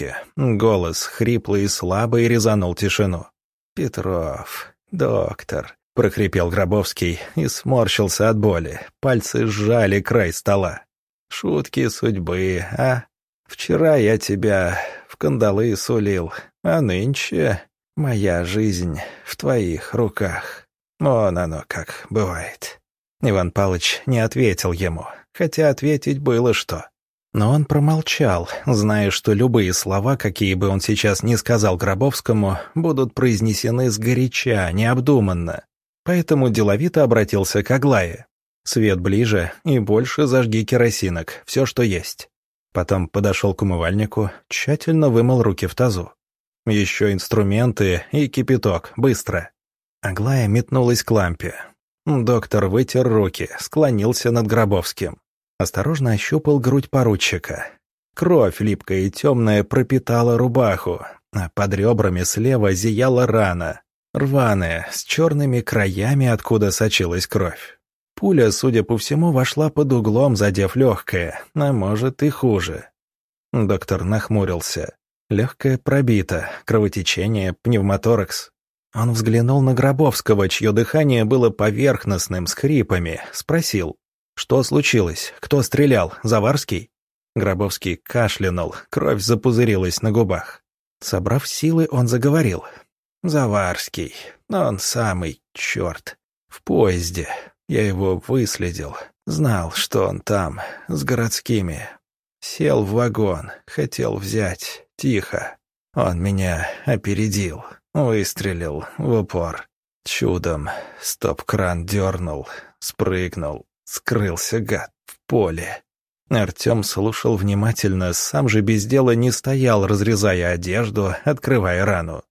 трубке. Голос, хриплый и слабый, резанул тишину. «Петров, доктор», — прохрипел Гробовский и сморщился от боли. Пальцы сжали край стола. «Шутки судьбы, а? Вчера я тебя в кандалы сулил, а нынче моя жизнь в твоих руках. Вон оно как бывает». Иван Палыч не ответил ему, хотя ответить было что. Но он промолчал, зная, что любые слова, какие бы он сейчас ни сказал Гробовскому, будут произнесены сгоряча, необдуманно. Поэтому деловито обратился к Аглае. «Свет ближе и больше зажги керосинок, все, что есть». Потом подошел к умывальнику, тщательно вымыл руки в тазу. «Еще инструменты и кипяток, быстро». Аглая метнулась к лампе. Доктор вытер руки, склонился над Гробовским осторожно ощупал грудь поручика. Кровь, липкая и темная, пропитала рубаху, а под ребрами слева зияла рана, рваная, с черными краями, откуда сочилась кровь. Пуля, судя по всему, вошла под углом, задев легкое, а может и хуже. Доктор нахмурился. Легкое пробито, кровотечение, пневмоторакс. Он взглянул на Гробовского, чье дыхание было поверхностным, с хрипами, спросил. «Что случилось? Кто стрелял? Заварский?» Гробовский кашлянул, кровь запузырилась на губах. Собрав силы, он заговорил. «Заварский. Он самый черт. В поезде. Я его выследил. Знал, что он там, с городскими. Сел в вагон, хотел взять. Тихо. Он меня опередил. Выстрелил в упор. Чудом стоп-кран дернул, спрыгнул. Скрылся гад в поле. Артем слушал внимательно, сам же без дела не стоял, разрезая одежду, открывая рану.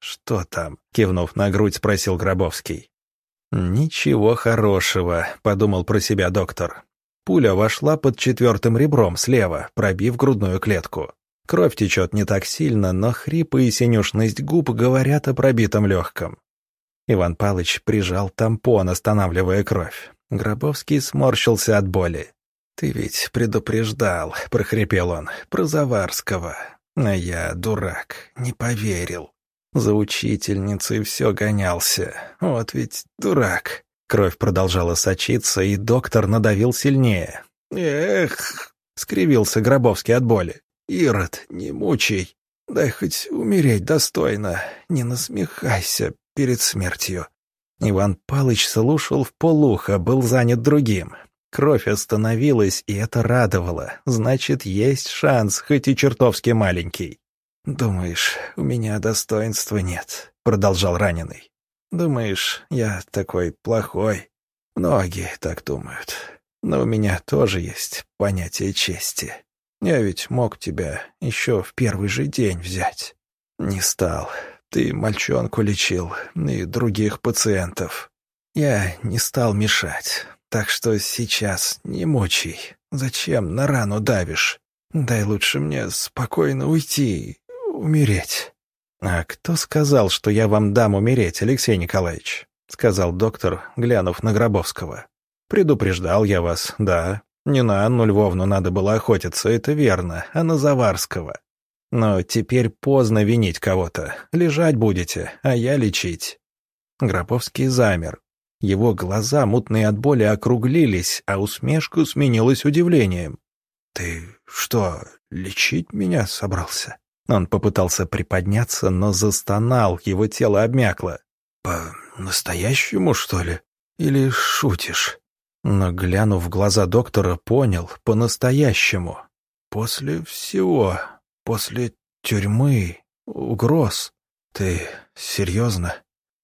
«Что там?» — кивнув на грудь, спросил Гробовский. «Ничего хорошего», — подумал про себя доктор. Пуля вошла под четвертым ребром слева, пробив грудную клетку. Кровь течет не так сильно, но хрипы и синюшность губ говорят о пробитом легком. Иван Палыч прижал тампон, останавливая кровь. Гробовский сморщился от боли. «Ты ведь предупреждал», — прохрипел он, — «про Заварского. А я, дурак, не поверил. За учительницей все гонялся. Вот ведь дурак». Кровь продолжала сочиться, и доктор надавил сильнее. «Эх!» — скривился Гробовский от боли. «Ирод, не мучай. Дай хоть умереть достойно. Не насмехайся перед смертью». Иван Палыч слушал в полухо, был занят другим. Кровь остановилась, и это радовало. Значит, есть шанс, хоть и чертовски маленький. «Думаешь, у меня достоинства нет?» — продолжал раненый. «Думаешь, я такой плохой?» «Многие так думают. Но у меня тоже есть понятие чести. Я ведь мог тебя еще в первый же день взять. Не стал. Ты мальчонку лечил и других пациентов. Я не стал мешать, так что сейчас не мучай. Зачем на рану давишь? Дай лучше мне спокойно уйти, умереть». «А кто сказал, что я вам дам умереть, Алексей Николаевич?» — сказал доктор, глянув на Гробовского. «Предупреждал я вас, да. Не на Анну Львовну надо было охотиться, это верно, а на Заварского. Но теперь поздно винить кого-то. Лежать будете, а я лечить». Гроповский замер. Его глаза, мутные от боли, округлились, а усмешку сменилась удивлением. «Ты что, лечить меня собрался?» Он попытался приподняться, но застонал, его тело обмякло. «По-настоящему, что ли? Или шутишь?» Но, глянув в глаза доктора, понял, по-настоящему. «После всего, После тюрьмы, угроз. Ты серьезно?»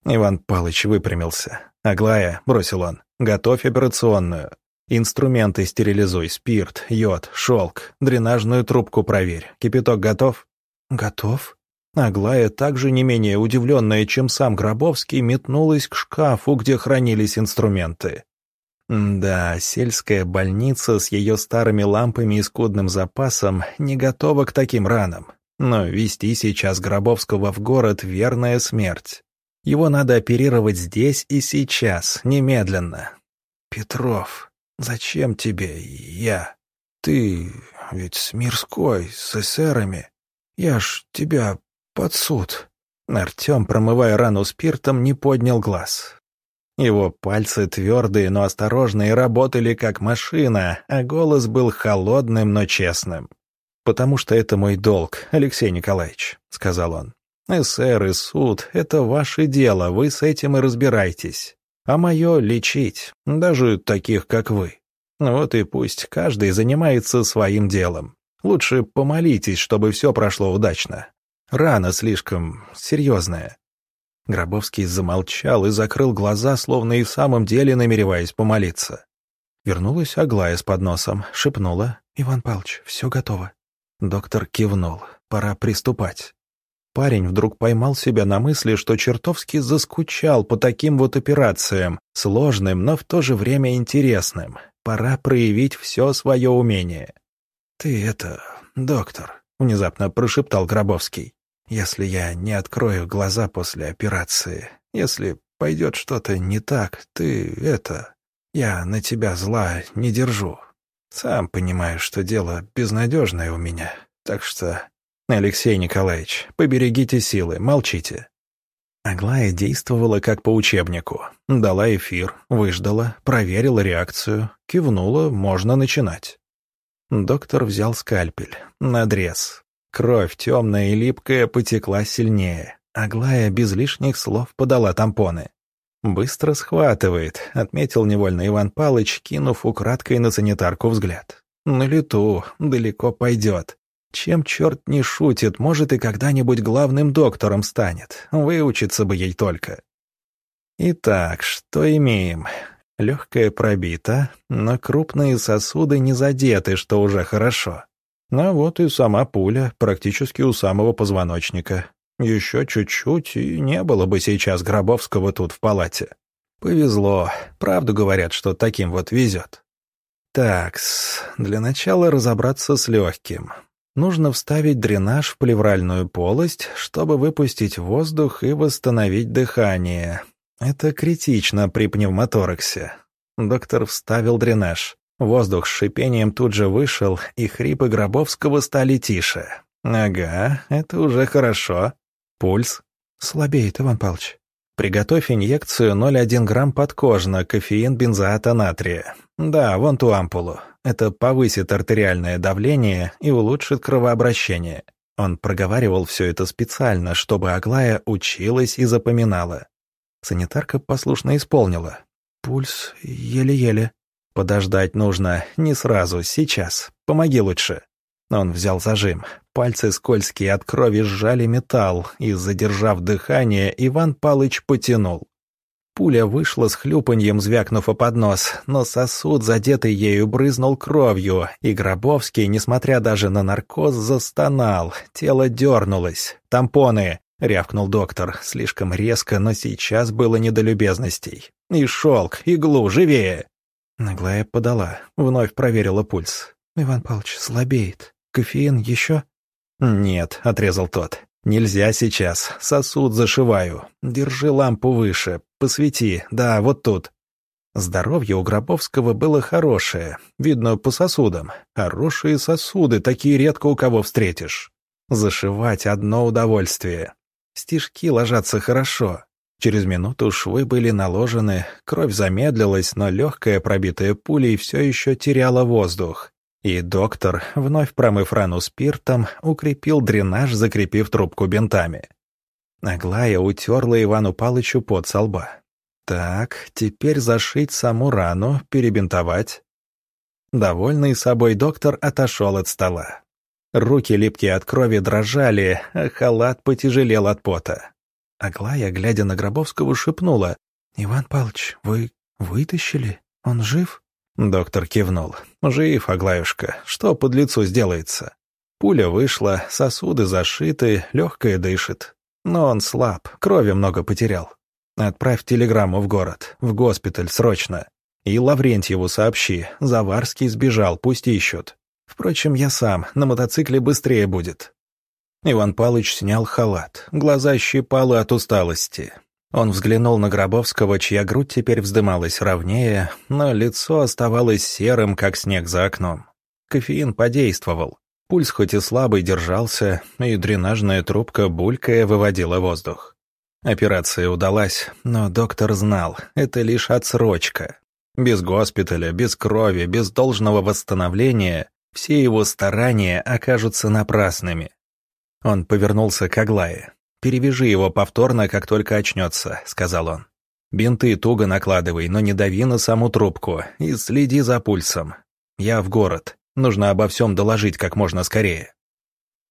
Иван Палыч выпрямился. «Аглая», — бросил он, — «готовь операционную. Инструменты стерилизуй, спирт, йод, шелк, дренажную трубку проверь. Кипяток готов?» «Готов». Аглая, также не менее удивленная, чем сам Гробовский, метнулась к шкафу, где хранились инструменты. Да, сельская больница с ее старыми лампами и скудным запасом не готова к таким ранам. Но вести сейчас Гробовского в город — верная смерть. Его надо оперировать здесь и сейчас, немедленно. «Петров, зачем тебе я? Ты ведь с Мирской, с эсерами. Я ж тебя под суд». Артем, промывая рану спиртом, не поднял глаз. Его пальцы твердые, но осторожные, работали как машина, а голос был холодным, но честным. «Потому что это мой долг, Алексей Николаевич», — сказал он. «СР и суд — это ваше дело, вы с этим и разбирайтесь. А мое — лечить, даже таких, как вы. Вот и пусть каждый занимается своим делом. Лучше помолитесь, чтобы все прошло удачно. Рана слишком серьезная». Гробовский замолчал и закрыл глаза, словно и в самом деле намереваясь помолиться. Вернулась Аглая с подносом, шепнула. «Иван Павлович, все готово». Доктор кивнул. «Пора приступать». Парень вдруг поймал себя на мысли, что чертовски заскучал по таким вот операциям, сложным, но в то же время интересным. Пора проявить все свое умение. «Ты это, доктор», — внезапно прошептал Гробовский. «Если я не открою глаза после операции, если пойдет что-то не так, ты это... Я на тебя зла не держу. Сам понимаю, что дело безнадежное у меня, так что «Алексей Николаевич, поберегите силы, молчите». Аглая действовала как по учебнику. Дала эфир, выждала, проверила реакцию, кивнула, можно начинать. Доктор взял скальпель, надрез. Кровь, темная и липкая, потекла сильнее. Аглая без лишних слов подала тампоны. «Быстро схватывает», — отметил невольно Иван Палыч, кинув украдкой на санитарку взгляд. «На лету, далеко пойдет. Чем черт не шутит, может и когда-нибудь главным доктором станет. Выучиться бы ей только. Итак, что имеем? Легкая пробита, но крупные сосуды не задеты, что уже хорошо. Ну вот и сама пуля, практически у самого позвоночника. Еще чуть-чуть, и не было бы сейчас Гробовского тут в палате. Повезло. Правду говорят, что таким вот везет. Такс, для начала разобраться с легким. Нужно вставить дренаж в плевральную полость, чтобы выпустить воздух и восстановить дыхание. Это критично при пневмотораксе. Доктор вставил дренаж. Воздух с шипением тут же вышел, и хрипы Гробовского стали тише. «Ага, это уже хорошо. Пульс?» «Слабеет, Иван Павлович». «Приготовь инъекцию 0,1 грамм подкожно, кофеин бензоата натрия. Да, вон ту ампулу. Это повысит артериальное давление и улучшит кровообращение. Он проговаривал все это специально, чтобы Аглая училась и запоминала. Санитарка послушно исполнила. Пульс еле-еле. Подождать нужно не сразу, сейчас. Помоги лучше. Он взял зажим. Пальцы скользкие от крови сжали металл, и, задержав дыхание, Иван Палыч потянул. Пуля вышла с хлюпаньем, звякнув о поднос, но сосуд, задетый ею, брызнул кровью, и Гробовский, несмотря даже на наркоз, застонал, тело дернулось. «Тампоны!» — рявкнул доктор, слишком резко, но сейчас было не до любезностей. «И шелк, иглу, живее!» Наглая подала, вновь проверила пульс. «Иван Павлович, слабеет. Кофеин еще?» «Нет», — отрезал тот. «Нельзя сейчас. Сосуд зашиваю. Держи лампу выше. Посвети. Да, вот тут». Здоровье у Гробовского было хорошее. Видно по сосудам. Хорошие сосуды, такие редко у кого встретишь. Зашивать одно удовольствие. Стежки ложатся хорошо. Через минуту швы были наложены, кровь замедлилась, но легкая, пробитая пулей, все еще теряла воздух. И доктор, вновь промыв рану спиртом, укрепил дренаж, закрепив трубку бинтами. Аглая утерла Ивану Палычу под со лба. Так, теперь зашить саму рану, перебинтовать. Довольный собой доктор отошел от стола. Руки липкие от крови дрожали, а халат потяжелел от пота. Аглая, глядя на Гробовского, шепнула. «Иван Павлович, вы вытащили? Он жив?» Доктор кивнул. «Жив, Аглаюшка. Что под лицо сделается?» Пуля вышла, сосуды зашиты, легкое дышит. Но он слаб, крови много потерял. Отправь телеграмму в город, в госпиталь, срочно. И Лаврентьеву сообщи, Заварский сбежал, пусть ищут. Впрочем, я сам, на мотоцикле быстрее будет». Иван Палыч снял халат, глаза щипало от усталости. Он взглянул на Гробовского, чья грудь теперь вздымалась ровнее, но лицо оставалось серым, как снег за окном. Кофеин подействовал. Пульс хоть и слабый держался, и дренажная трубка, булькая, выводила воздух. Операция удалась, но доктор знал, это лишь отсрочка. Без госпиталя, без крови, без должного восстановления все его старания окажутся напрасными. Он повернулся к Аглае. «Перевяжи его повторно, как только очнется», — сказал он. «Бинты туго накладывай, но не дави на саму трубку и следи за пульсом. Я в город. Нужно обо всем доложить как можно скорее».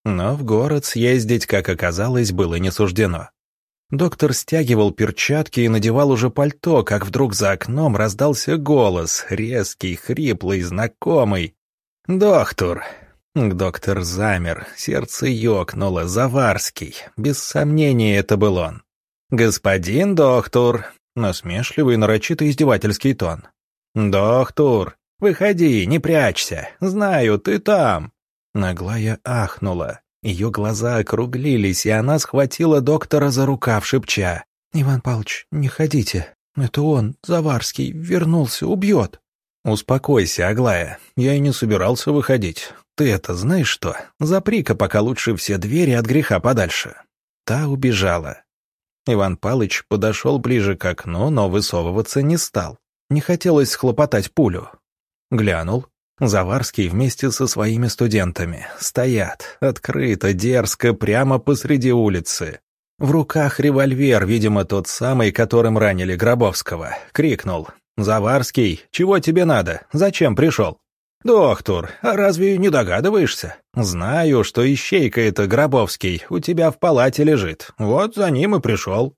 Но в город съездить, как оказалось, было не суждено. Доктор стягивал перчатки и надевал уже пальто, как вдруг за окном раздался голос, резкий, хриплый, знакомый. «Доктор!» Доктор замер, сердце ёкнуло, Заварский. Без сомнения, это был он. «Господин доктор!» Насмешливый, нарочито издевательский тон. «Доктор, выходи, не прячься. Знаю, ты там». Наглая ахнула. Ее глаза округлились, и она схватила доктора за рукав, шепча. «Иван Павлович, не ходите. Это он, Заварский, вернулся, убьет». «Успокойся, Аглая. Я и не собирался выходить. Ты это знаешь что? Запри-ка пока лучше все двери от греха подальше». Та убежала. Иван Палыч подошел ближе к окну, но высовываться не стал. Не хотелось схлопотать пулю. Глянул. Заварский вместе со своими студентами. Стоят, открыто, дерзко, прямо посреди улицы. В руках револьвер, видимо, тот самый, которым ранили Гробовского. Крикнул. «Заварский, чего тебе надо? Зачем пришел?» «Доктор, а разве не догадываешься? Знаю, что ищейка это Гробовский у тебя в палате лежит. Вот за ним и пришел».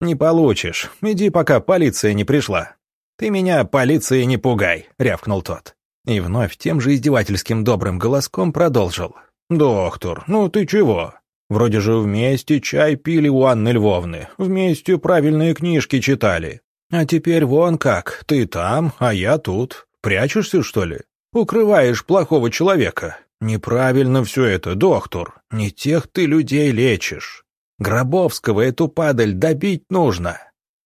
«Не получишь. Иди, пока полиция не пришла». «Ты меня полиции не пугай», — рявкнул тот. И вновь тем же издевательским добрым голоском продолжил. «Доктор, ну ты чего? Вроде же вместе чай пили у Анны Львовны, вместе правильные книжки читали. А теперь вон как, ты там, а я тут. Прячешься, что ли? Укрываешь плохого человека. Неправильно все это, доктор. Не тех ты людей лечишь. Гробовского эту падаль добить нужно».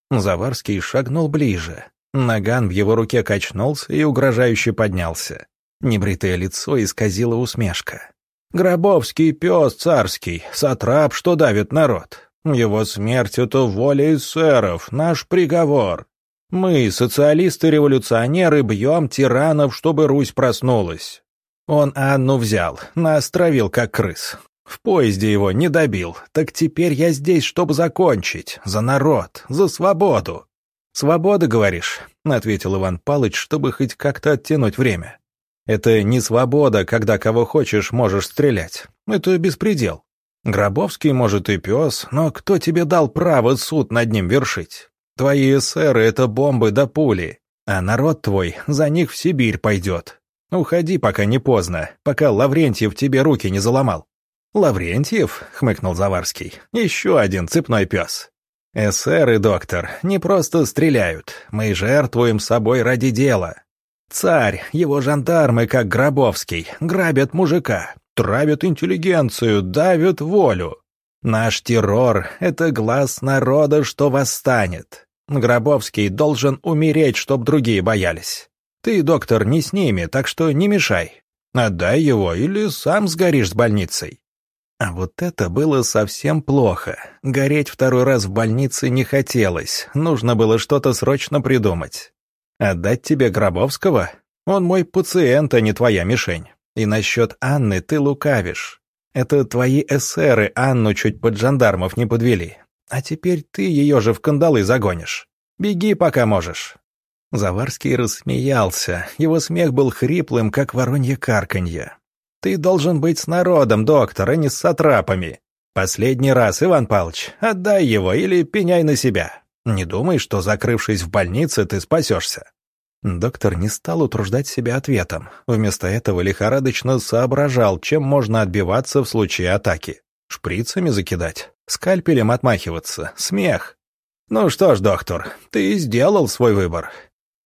Заварский шагнул ближе. Наган в его руке качнулся и угрожающе поднялся. Небритое лицо исказило усмешка. «Гробовский пес царский, сатрап, что давит народ. Его смерть — это воля эсеров, наш приговор. Мы, социалисты-революционеры, бьем тиранов, чтобы Русь проснулась. Он Анну взял, настровил как крыс. В поезде его не добил, так теперь я здесь, чтобы закончить. За народ, за свободу. «Свобода, говоришь?» — ответил Иван Палыч, чтобы хоть как-то оттянуть время. «Это не свобода, когда кого хочешь можешь стрелять. Это беспредел. Гробовский, может, и пес, но кто тебе дал право суд над ним вершить? Твои эсеры — это бомбы да пули, а народ твой за них в Сибирь пойдет. Уходи, пока не поздно, пока Лаврентьев тебе руки не заломал». «Лаврентьев?» — хмыкнул Заварский. «Еще один цепной пес. «Эсеры, доктор, не просто стреляют, мы жертвуем собой ради дела. Царь, его жандармы, как Гробовский, грабят мужика, травят интеллигенцию, давят волю. Наш террор — это глаз народа, что восстанет. Гробовский должен умереть, чтоб другие боялись. Ты, доктор, не с ними, так что не мешай. Отдай его или сам сгоришь с больницей. А вот это было совсем плохо. Гореть второй раз в больнице не хотелось, нужно было что-то срочно придумать. Отдать тебе Гробовского? Он мой пациент, а не твоя мишень. И насчет Анны ты лукавишь. Это твои эсеры Анну чуть под жандармов не подвели. А теперь ты ее же в кандалы загонишь. Беги, пока можешь». Заварский рассмеялся. Его смех был хриплым, как воронье карканье. Ты должен быть с народом, доктор, а не с сатрапами. Последний раз, Иван Павлович, отдай его или пеняй на себя. Не думай, что, закрывшись в больнице, ты спасешься». Доктор не стал утруждать себя ответом. Вместо этого лихорадочно соображал, чем можно отбиваться в случае атаки. Шприцами закидать, скальпелем отмахиваться, смех. «Ну что ж, доктор, ты сделал свой выбор.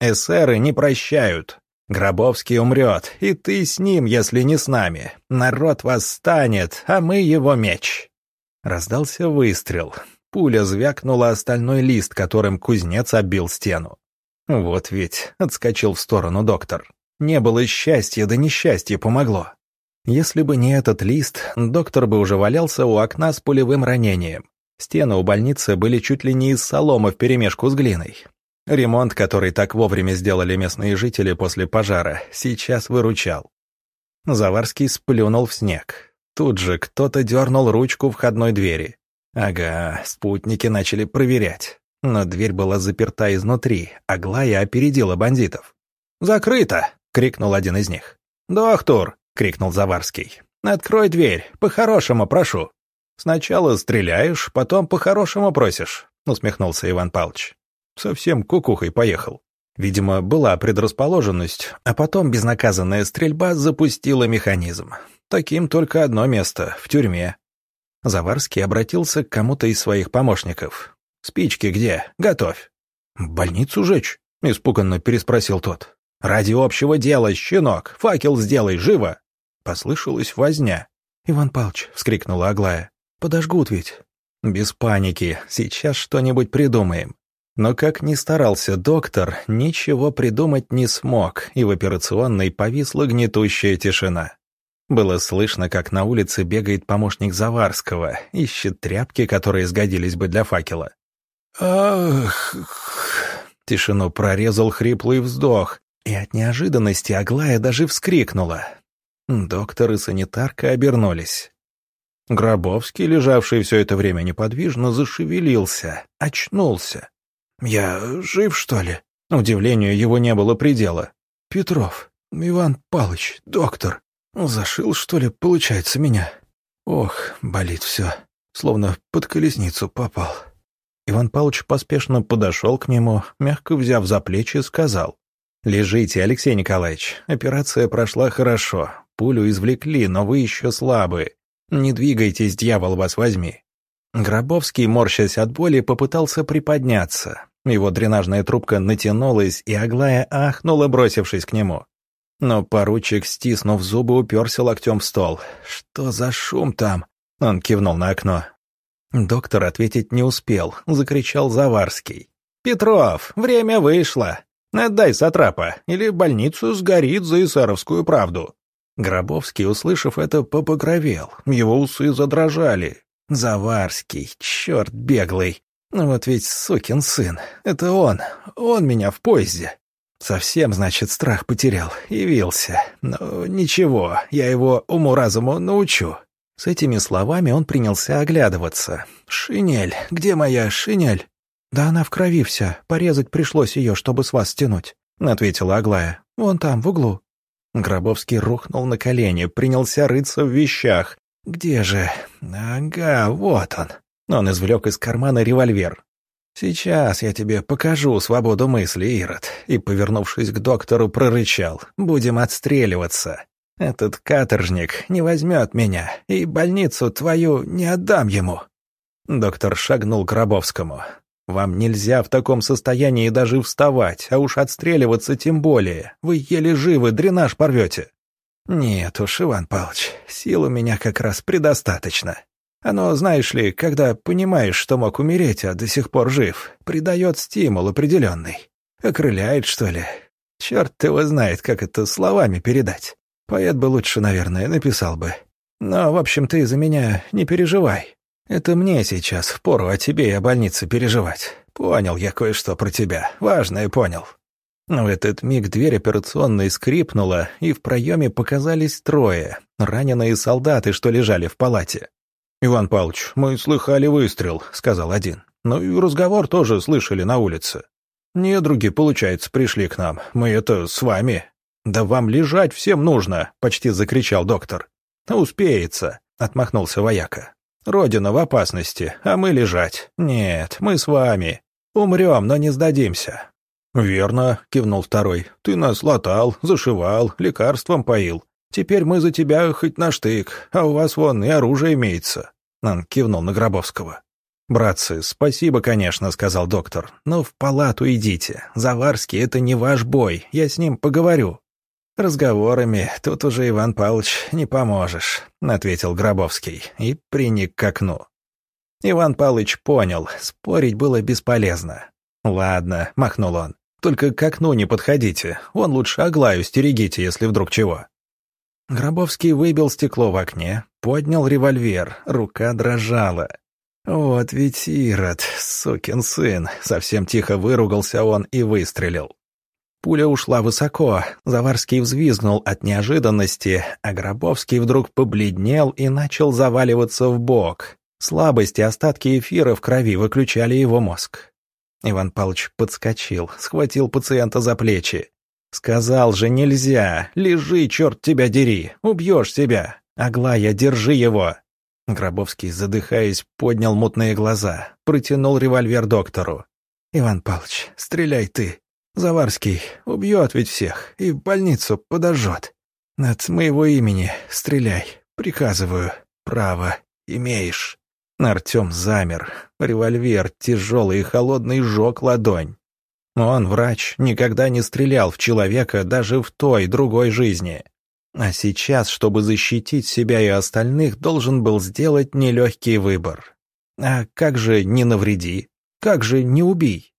Эсеры не прощают. Гробовский умрет, и ты с ним, если не с нами. Народ восстанет, а мы его меч». Раздался выстрел. Пуля звякнула остальной лист, которым кузнец оббил стену. «Вот ведь», — отскочил в сторону доктор. «Не было счастья, да несчастье помогло». Если бы не этот лист, доктор бы уже валялся у окна с пулевым ранением. Стены у больницы были чуть ли не из соломы вперемешку с глиной. Ремонт, который так вовремя сделали местные жители после пожара, сейчас выручал. Заварский сплюнул в снег. Тут же кто-то дернул ручку входной двери. Ага, спутники начали проверять. Но дверь была заперта изнутри, а Глая опередила бандитов. «Закрыто!» — крикнул один из них. «Доктор!» — крикнул Заварский. «Открой дверь, по-хорошему прошу». «Сначала стреляешь, потом по-хорошему просишь», — усмехнулся Иван Павлович. Совсем кукухой поехал. Видимо, была предрасположенность, а потом безнаказанная стрельба запустила механизм. Таким только одно место — в тюрьме. Заварский обратился к кому-то из своих помощников. «Спички где? Готовь». «Больницу жечь?» — испуганно переспросил тот. «Ради общего дела, щенок! Факел сделай, живо!» Послышалась возня. «Иван Павлович!» — вскрикнула Аглая. «Подожгут ведь!» «Без паники, сейчас что-нибудь придумаем». Но как ни старался доктор, ничего придумать не смог, и в операционной повисла гнетущая тишина. Было слышно, как на улице бегает помощник Заварского, ищет тряпки, которые сгодились бы для факела. «Ах!» Тишину прорезал хриплый вздох, и от неожиданности Аглая даже вскрикнула. Доктор и санитарка обернулись. Гробовский, лежавший все это время неподвижно, зашевелился, очнулся. «Я жив, что ли?» Удивлению его не было предела. «Петров, Иван Палыч, доктор. Зашил, что ли, получается, меня? Ох, болит все, словно под колесницу попал». Иван Павлович поспешно подошел к нему, мягко взяв за плечи, сказал. «Лежите, Алексей Николаевич. Операция прошла хорошо. Пулю извлекли, но вы еще слабы. Не двигайтесь, дьявол вас возьми». Гробовский, морщась от боли, попытался приподняться. Его дренажная трубка натянулась, и Аглая ахнула, бросившись к нему. Но поручик, стиснув зубы, уперся локтем в стол. «Что за шум там?» Он кивнул на окно. Доктор ответить не успел, закричал Заварский. «Петров, время вышло! Отдай сатрапа, или больницу сгорит за Исаровскую правду!» Гробовский, услышав это, попогровел, его усы задрожали. «Заварский, черт беглый! Вот ведь сукин сын, это он, он меня в поезде. Совсем, значит, страх потерял, явился. Но ничего, я его уму-разуму научу». С этими словами он принялся оглядываться. «Шинель, где моя шинель?» «Да она в крови вся, порезать пришлось ее, чтобы с вас стянуть», — ответила Аглая. «Вон там, в углу». Гробовский рухнул на колени, принялся рыться в вещах. «Где же? Ага, вот он». Он извлек из кармана револьвер. «Сейчас я тебе покажу свободу мысли, Ирод», и, повернувшись к доктору, прорычал. «Будем отстреливаться. Этот каторжник не возьмет меня, и больницу твою не отдам ему». Доктор шагнул к Рабовскому. «Вам нельзя в таком состоянии даже вставать, а уж отстреливаться тем более. Вы еле живы, дренаж порвете». «Нет уж, Иван Павлович, сил у меня как раз предостаточно. Оно, знаешь ли, когда понимаешь, что мог умереть, а до сих пор жив, придает стимул определенный. Окрыляет, что ли? Черт его знает, как это словами передать. Поэт бы лучше, наверное, написал бы. Но, в общем, ты за меня не переживай. Это мне сейчас впору о тебе и о больнице переживать. Понял я кое-что про тебя. Важное понял. В этот миг дверь операционной скрипнула, и в проеме показались трое, раненые солдаты, что лежали в палате. «Иван Павлович, мы слыхали выстрел», — сказал один. «Ну и разговор тоже слышали на улице. Недруги, получается, пришли к нам. Мы это с вами». «Да вам лежать всем нужно», — почти закричал доктор. «Успеется», — отмахнулся вояка. «Родина в опасности, а мы лежать. Нет, мы с вами. Умрем, но не сдадимся». «Верно», — кивнул второй. «Ты нас латал, зашивал, лекарством поил. Теперь мы за тебя хоть на штык, а у вас вон и оружие имеется». Он кивнул на Гробовского. «Братцы, спасибо, конечно», — сказал доктор, — «но в палату идите. Заварский — это не ваш бой, я с ним поговорю». «Разговорами тут уже, Иван Павлович, не поможешь», — ответил Гробовский и приник к окну. Иван Павлович понял, спорить было бесполезно. «Ладно», — махнул он, — «только к окну не подходите, вон лучше Аглаю стерегите, если вдруг чего». Гробовский выбил стекло в окне, поднял револьвер, рука дрожала. «Вот ведь Ирод, сукин сын!» Совсем тихо выругался он и выстрелил. Пуля ушла высоко, Заварский взвизгнул от неожиданности, а Гробовский вдруг побледнел и начал заваливаться в бок. Слабость и остатки эфира в крови выключали его мозг. Иван Павлович подскочил, схватил пациента за плечи. «Сказал же, нельзя! Лежи, черт тебя дери! Убьешь себя! Аглая, держи его!» Гробовский, задыхаясь, поднял мутные глаза, протянул револьвер доктору. «Иван Павлович, стреляй ты. Заварский убьет ведь всех и больницу подожжет. От моего имени стреляй, приказываю. Право имеешь». Артем замер. Револьвер, тяжелый и холодный, жег ладонь. Он, врач, никогда не стрелял в человека даже в той, другой жизни. А сейчас, чтобы защитить себя и остальных, должен был сделать нелегкий выбор. А как же не навреди? Как же не убей?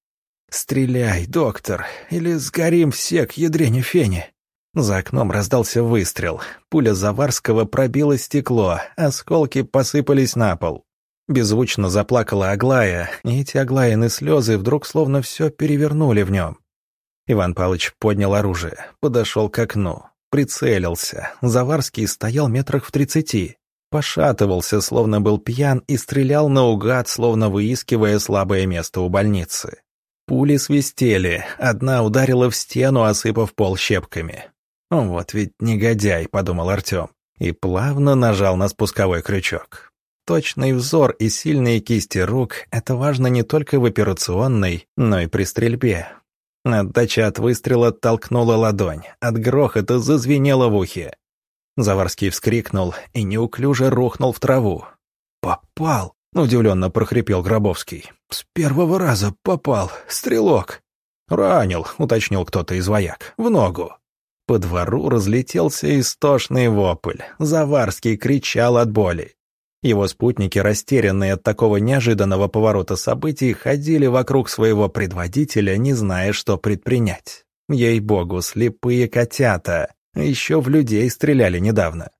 «Стреляй, доктор, или сгорим все к ядрене фене!» За окном раздался выстрел. Пуля Заварского пробила стекло, осколки посыпались на пол. Беззвучно заплакала Аглая, и эти Аглаины слезы вдруг словно все перевернули в нем. Иван Павлович поднял оружие, подошел к окну, прицелился. Заварский стоял метрах в тридцати. Пошатывался, словно был пьян, и стрелял наугад, словно выискивая слабое место у больницы. Пули свистели, одна ударила в стену, осыпав пол щепками. «Вот ведь негодяй», — подумал Артем, и плавно нажал на спусковой крючок. Точный взор и сильные кисти рук — это важно не только в операционной, но и при стрельбе. Отдача от выстрела толкнула ладонь, от грохота зазвенело в ухе. Заварский вскрикнул и неуклюже рухнул в траву. «Попал!» — удивленно прохрипел Гробовский. «С первого раза попал, стрелок!» «Ранил», — уточнил кто-то из вояк, — «в ногу». По двору разлетелся истошный вопль. Заварский кричал от боли. Его спутники, растерянные от такого неожиданного поворота событий, ходили вокруг своего предводителя, не зная, что предпринять. Ей-богу, слепые котята. Еще в людей стреляли недавно.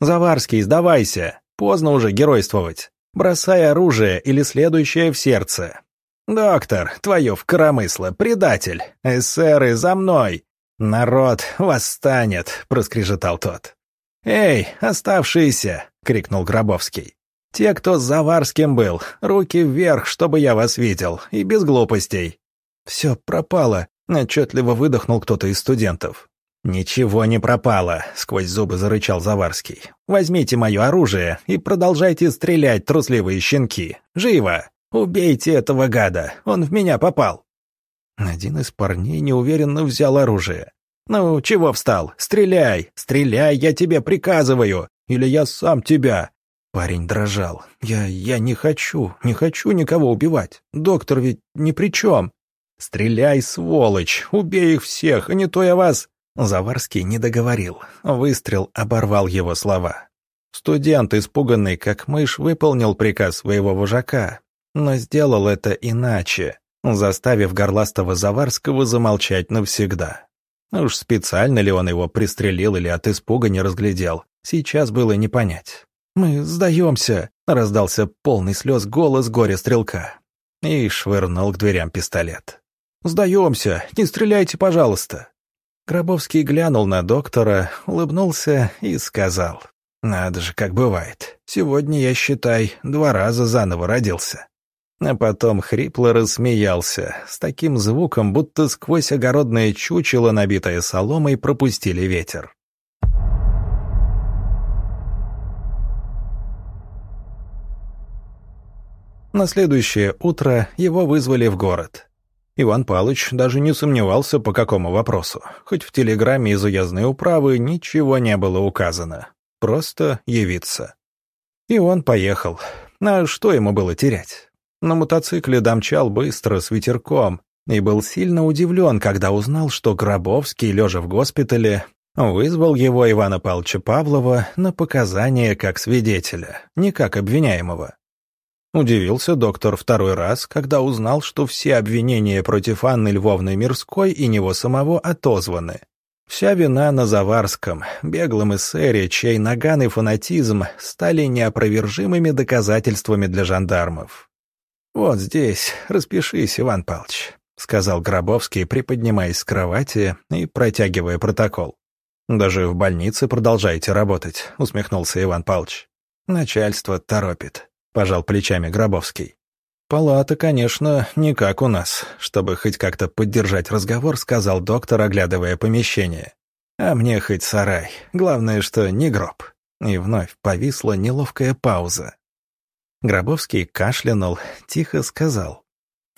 «Заварский, сдавайся! Поздно уже геройствовать. Бросай оружие или следующее в сердце. Доктор, твое в коромысло, предатель! Эсеры, за мной! Народ восстанет!» — проскрежетал тот. «Эй, оставшиеся!» — крикнул Гробовский. «Те, кто с Заварским был, руки вверх, чтобы я вас видел, и без глупостей». «Все пропало», — отчетливо выдохнул кто-то из студентов. «Ничего не пропало», — сквозь зубы зарычал Заварский. «Возьмите мое оружие и продолжайте стрелять, трусливые щенки. Живо! Убейте этого гада, он в меня попал». Один из парней неуверенно взял оружие. «Ну, чего встал? Стреляй! Стреляй, я тебе приказываю! Или я сам тебя!» Парень дрожал. «Я... я не хочу, не хочу никого убивать. Доктор ведь ни при чем!» «Стреляй, сволочь! Убей их всех, а не то я вас...» Заварский не договорил. Выстрел оборвал его слова. Студент, испуганный как мышь, выполнил приказ своего вожака, но сделал это иначе, заставив горластого Заварского замолчать навсегда. Уж специально ли он его пристрелил или от испуга не разглядел, сейчас было не понять. «Мы сдаемся», — раздался полный слез голос горя-стрелка. И швырнул к дверям пистолет. «Сдаемся, не стреляйте, пожалуйста». Гробовский глянул на доктора, улыбнулся и сказал. «Надо же, как бывает. Сегодня, я считай, два раза заново родился». А потом хрипло рассмеялся, с таким звуком, будто сквозь огородное чучело, набитое соломой, пропустили ветер. На следующее утро его вызвали в город. Иван Палыч даже не сомневался, по какому вопросу, хоть в телеграмме из уездной управы ничего не было указано. Просто явиться. И он поехал. А что ему было терять? На мотоцикле домчал быстро, с ветерком, и был сильно удивлен, когда узнал, что Гробовский, лежа в госпитале, вызвал его Ивана Павловича Павлова на показания как свидетеля, не как обвиняемого. Удивился доктор второй раз, когда узнал, что все обвинения против Анны Львовны Мирской и него самого отозваны. Вся вина на Заварском, беглом эсере, чей наган и фанатизм стали неопровержимыми доказательствами для жандармов. «Вот здесь распишись, Иван Павлович», — сказал Гробовский, приподнимаясь с кровати и протягивая протокол. «Даже в больнице продолжаете работать», — усмехнулся Иван Павлович. «Начальство торопит», — пожал плечами Гробовский. «Палата, конечно, не как у нас», — чтобы хоть как-то поддержать разговор, сказал доктор, оглядывая помещение. «А мне хоть сарай. Главное, что не гроб». И вновь повисла неловкая пауза. Гробовский кашлянул, тихо сказал.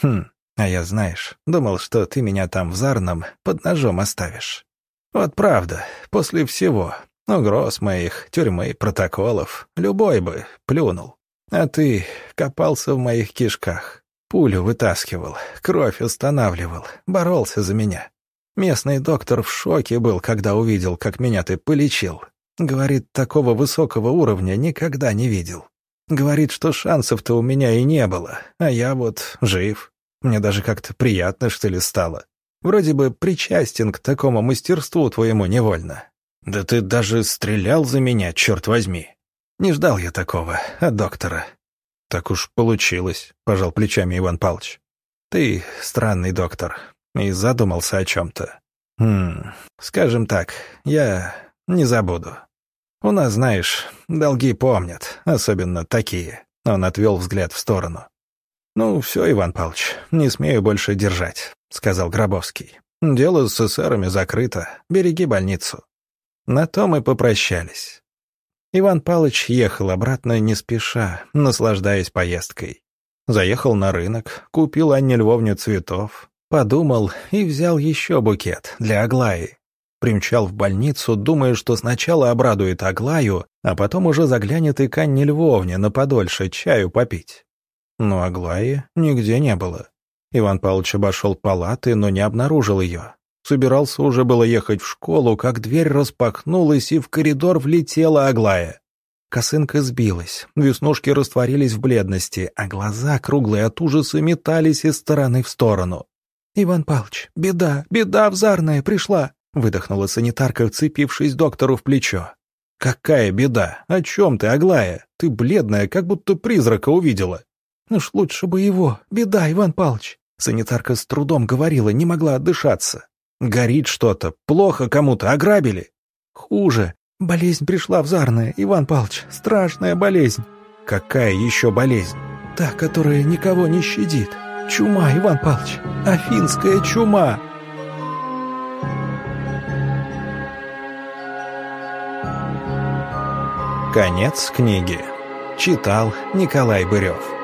«Хм, а я, знаешь, думал, что ты меня там в Зарном под ножом оставишь. Вот правда, после всего, угроз моих, тюрьмы, протоколов, любой бы плюнул. А ты копался в моих кишках, пулю вытаскивал, кровь останавливал, боролся за меня. Местный доктор в шоке был, когда увидел, как меня ты полечил. Говорит, такого высокого уровня никогда не видел. Говорит, что шансов-то у меня и не было, а я вот жив. Мне даже как-то приятно, что ли, стало. Вроде бы причастен к такому мастерству твоему невольно. Да ты даже стрелял за меня, черт возьми. Не ждал я такого от доктора. Так уж получилось, пожал плечами Иван Павлович. Ты странный доктор и задумался о чем-то. Хм, скажем так, я не забуду. У нас, знаешь, долги помнят, особенно такие. Он отвел взгляд в сторону. «Ну, все, Иван Павлович, не смею больше держать», — сказал Гробовский. «Дело с эсерами закрыто. Береги больницу». На то мы попрощались. Иван Палыч ехал обратно не спеша, наслаждаясь поездкой. Заехал на рынок, купил Анне Львовне цветов, подумал и взял еще букет для Аглаи. Примчал в больницу, думая, что сначала обрадует Аглаю, а потом уже заглянет и к Анне Львовне на подольше чаю попить. Но Аглаи нигде не было. Иван Павлович обошел палаты, но не обнаружил ее. Собирался уже было ехать в школу, как дверь распахнулась, и в коридор влетела Аглая. Косынка сбилась, веснушки растворились в бледности, а глаза, круглые от ужаса, метались из стороны в сторону. «Иван Павлович, беда, беда взарная пришла!» — выдохнула санитарка, вцепившись доктору в плечо. «Какая беда? О чем ты, Аглая? Ты бледная, как будто призрака увидела». «Ну ж лучше бы его. Беда, Иван Павлович!» Санитарка с трудом говорила, не могла отдышаться. Горит что-то, плохо кому-то, ограбили. Хуже. Болезнь пришла в Зарное, Иван Павлович, страшная болезнь. Какая еще болезнь? Та, которая никого не щадит. Чума, Иван Павлович, афинская чума. Конец книги. Читал Николай Бырев.